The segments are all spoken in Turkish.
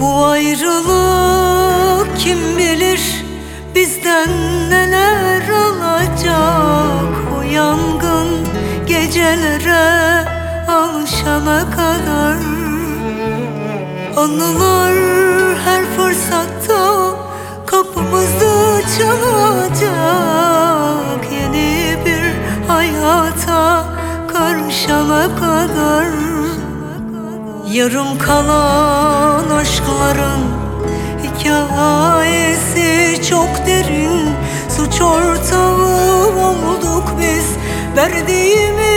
Bu ayrılık kim bilir bizden neler alacak? O yangın gecelere alışana kadar Anılar her fırsatta kapımızı çalacak. Yeni bir hayata karışana kadar Yarım kalan aşkların hikayesi çok derin. Suç ortağı olduk biz verdiğimiz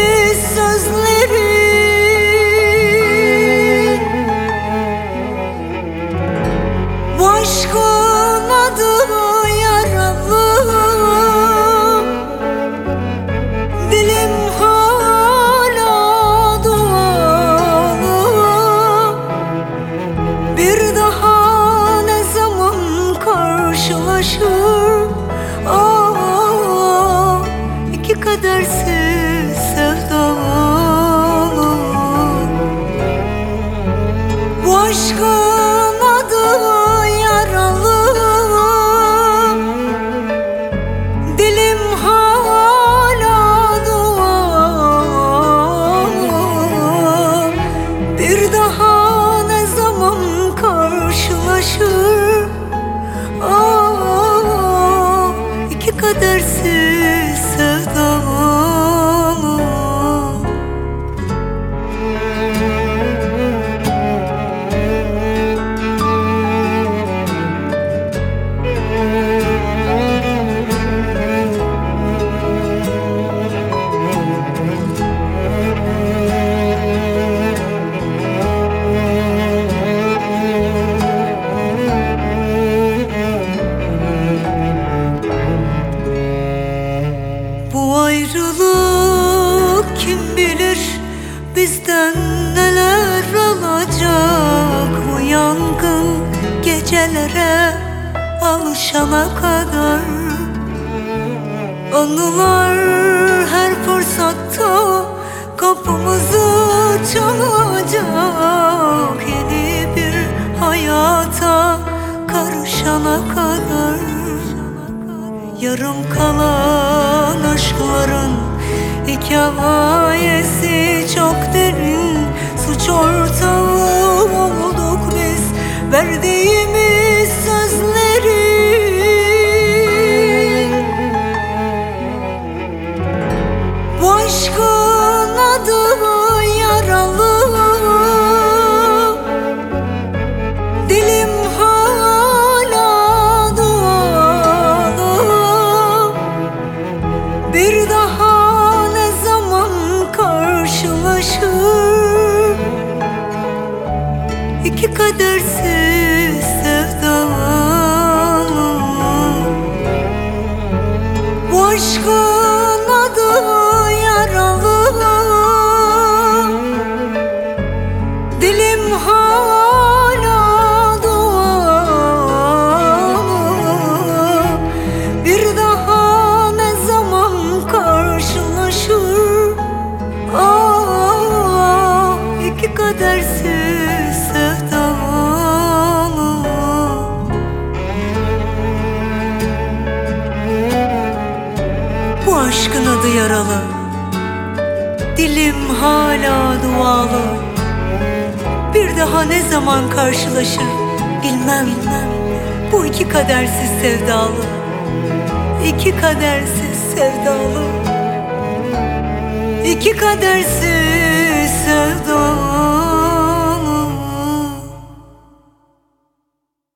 bizden neler alacak Bu yangın gecelere alışana kadar. Anılar her fırsatta kapımızı çalacak. Yeni bir hayata karışana kadar. Yarım kalan aşkların hikayesi çok derin Suç ortağı olduk biz verdiğimiz İki kadersiz aşkın adı yaralı. Dilim hala dualı. Bir daha ne zaman karşılaşır bilmem. Bu iki kadersiz sevdalı. İki kadersiz sevdalı. İki kadersiz